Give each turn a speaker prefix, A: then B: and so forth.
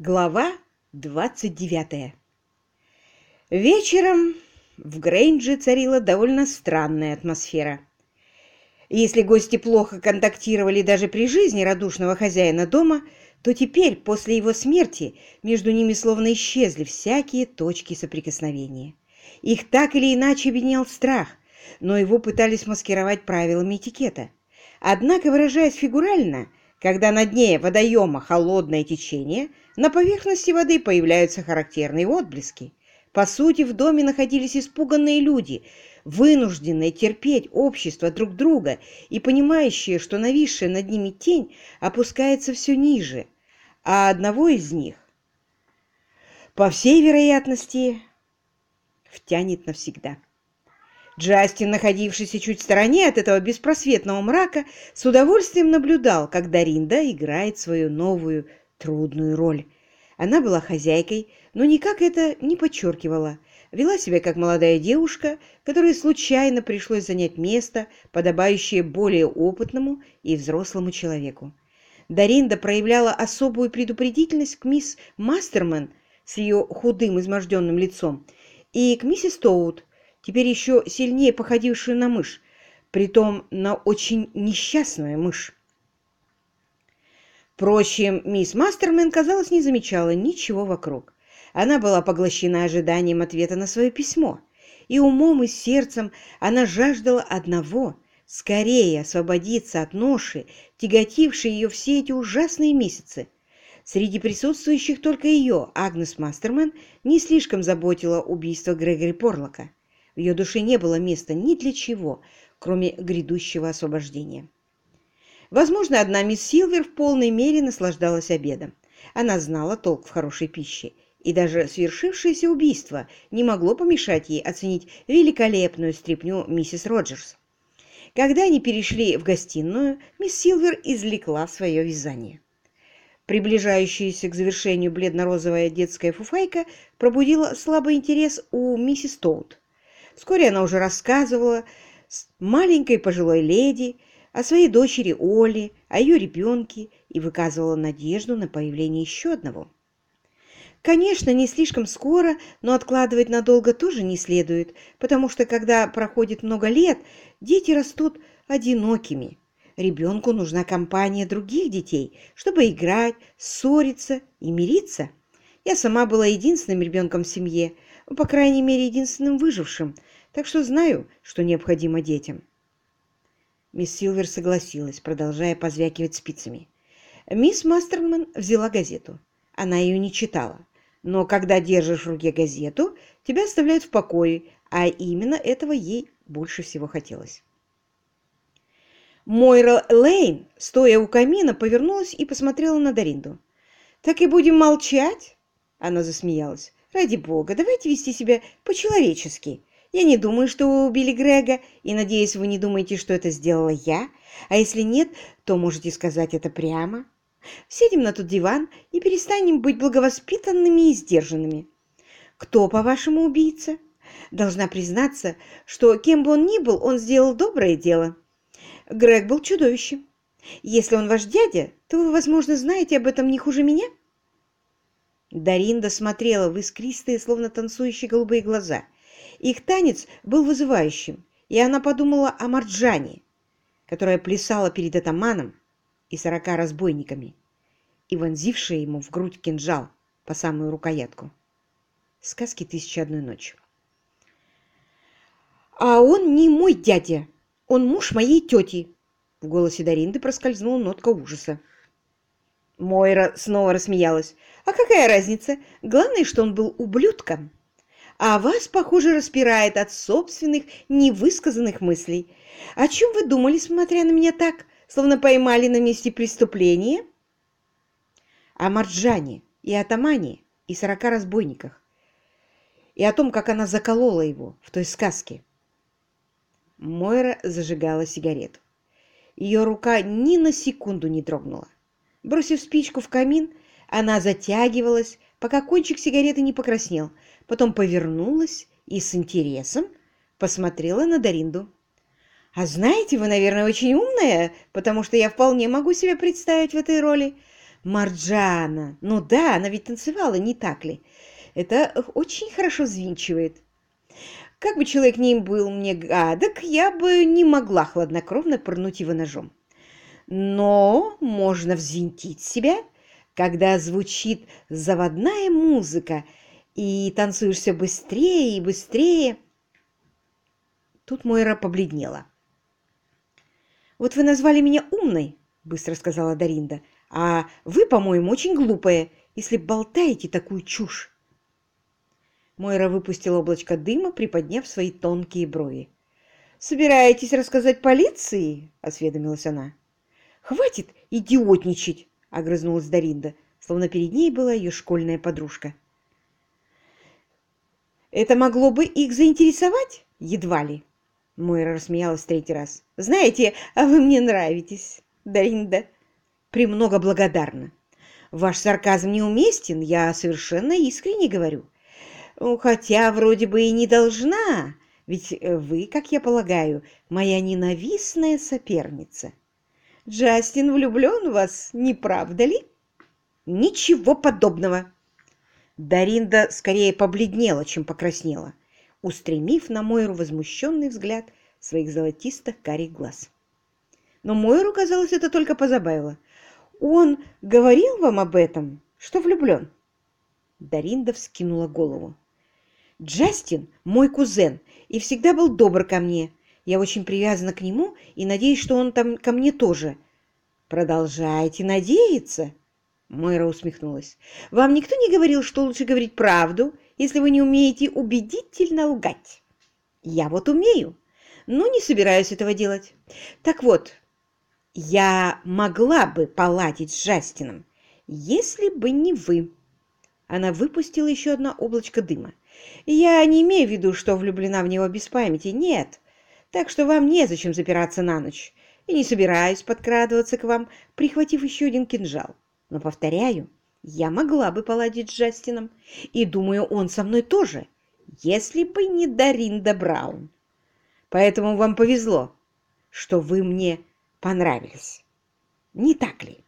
A: Глава 29 Вечером в Грейнджи царила довольно странная атмосфера. Если гости плохо контактировали даже при жизни радушного хозяина дома, то теперь, после его смерти, между ними словно исчезли всякие точки соприкосновения. Их так или иначе объединял страх, но его пытались маскировать правилами этикета. Однако, выражаясь фигурально, когда на дне водоема холодное течение, на поверхности воды появляются характерные отблески. По сути, в доме находились испуганные люди, вынужденные терпеть общество друг друга и понимающие, что нависшая над ними тень опускается все ниже, а одного из них, по всей вероятности, втянет навсегда. Джастин, находившийся чуть в стороне от этого беспросветного мрака, с удовольствием наблюдал, как Даринда играет свою новую трудную роль. Она была хозяйкой, но никак это не подчеркивала. Вела себя как молодая девушка, которой случайно пришлось занять место, подобающее более опытному и взрослому человеку. Даринда проявляла особую предупредительность к мисс Мастерман с ее худым изможденным лицом и к миссис Тоут, теперь еще сильнее походившую на мышь, притом на очень несчастную мышь. Впрочем, мисс Мастермен, казалось, не замечала ничего вокруг. Она была поглощена ожиданием ответа на свое письмо, и умом и сердцем она жаждала одного — скорее освободиться от ноши, тяготившей ее все эти ужасные месяцы. Среди присутствующих только ее, Агнес Мастермен, не слишком заботила убийство Грегори Порлока. В ее душе не было места ни для чего, кроме грядущего освобождения. Возможно, одна мисс Силвер в полной мере наслаждалась обедом. Она знала толк в хорошей пище, и даже свершившееся убийство не могло помешать ей оценить великолепную стряпню миссис Роджерс. Когда они перешли в гостиную, мисс Силвер извлекла свое вязание. Приближающаяся к завершению бледно-розовая детская фуфайка пробудила слабый интерес у миссис Тоут. Вскоре она уже рассказывала маленькой пожилой леди о своей дочери Оле, о ее ребенке и выказывала надежду на появление еще одного. Конечно, не слишком скоро, но откладывать надолго тоже не следует, потому что, когда проходит много лет, дети растут одинокими. Ребенку нужна компания других детей, чтобы играть, ссориться и мириться. Я сама была единственным ребенком в семье, по крайней мере, единственным выжившим, так что знаю, что необходимо детям. Мисс Силвер согласилась, продолжая позвякивать спицами. Мисс Мастерман взяла газету. Она ее не читала. Но когда держишь в руке газету, тебя оставляют в покое, а именно этого ей больше всего хотелось. Мойра Лейн, стоя у камина, повернулась и посмотрела на Даринду. «Так и будем молчать?» Она засмеялась. «Ради бога, давайте вести себя по-человечески. Я не думаю, что вы убили Грега, и надеюсь, вы не думаете, что это сделала я. А если нет, то можете сказать это прямо. Сядем на тот диван и перестанем быть благовоспитанными и сдержанными. Кто, по-вашему, убийца? Должна признаться, что кем бы он ни был, он сделал доброе дело. Грег был чудовищем. Если он ваш дядя, то вы, возможно, знаете об этом не хуже меня. Даринда смотрела в искристые, словно танцующие голубые глаза – их танец был вызывающим, и она подумала о Марджане, которая плясала перед атаманом и сорока разбойниками, и вонзившая ему в грудь кинжал по самую рукоятку. Сказки «Тысяча одной ночи». «А он не мой дядя, он муж моей тети!» В голосе Даринды проскользнула нотка ужаса. Мойра снова рассмеялась. «А какая разница? Главное, что он был ублюдком!» а вас, похоже, распирает от собственных невысказанных мыслей. О чем вы думали, смотря на меня так, словно поймали на месте преступления? О Марджане и Атамане и сорока разбойниках. И о том, как она заколола его в той сказке. Мойра зажигала сигарету. Ее рука ни на секунду не дрогнула. Бросив спичку в камин, она затягивалась, пока кончик сигареты не покраснел, потом повернулась и с интересом посмотрела на Даринду. «А знаете, вы, наверное, очень умная, потому что я вполне могу себе представить в этой роли. Марджана. Ну да, она ведь танцевала, не так ли? Это очень хорошо взвинчивает. Как бы человек ни был мне гадок, я бы не могла хладнокровно пырнуть его ножом. Но можно взвинтить себя, когда звучит заводная музыка, и танцуешь все быстрее и быстрее. Тут Мойра побледнела. «Вот вы назвали меня умной», — быстро сказала Даринда, «а вы, по-моему, очень глупая, если болтаете такую чушь». Мойра выпустила облачко дыма, приподняв свои тонкие брови. «Собираетесь рассказать полиции?» — осведомилась она. «Хватит идиотничать!» — огрызнулась Даринда, словно перед ней была ее школьная подружка. «Это могло бы их заинтересовать? Едва ли!» Мойра рассмеялась третий раз. «Знаете, а вы мне нравитесь, Даринда. Премного благодарна. Ваш сарказм неуместен, я совершенно искренне говорю. Хотя вроде бы и не должна, ведь вы, как я полагаю, моя ненавистная соперница. Джастин влюблен в вас, не правда ли? Ничего подобного. Даринда скорее побледнела, чем покраснела, устремив на Мойру возмущенный взгляд своих золотистых карих глаз. Но Мойру, казалось, это только позабавило. «Он говорил вам об этом, что влюблен?» Даринда вскинула голову. Джастин – мой кузен и всегда был добр ко мне. Я очень привязана к нему и надеюсь, что он там ко мне тоже. Продолжайте надеяться. Мойра усмехнулась. Вам никто не говорил, что лучше говорить правду, если вы не умеете убедительно лгать? Я вот умею, но не собираюсь этого делать. Так вот, я могла бы поладить с Джастином, если бы не вы. Она выпустила еще одно облачко дыма. Я не имею в виду, что влюблена в него без памяти, нет. Так что вам незачем запираться на ночь. И не собираюсь подкрадываться к вам, прихватив еще один кинжал. Но, повторяю, я могла бы поладить с Джастином. И думаю, он со мной тоже, если бы не Даринда Браун. Поэтому вам повезло, что вы мне понравились. Не так ли?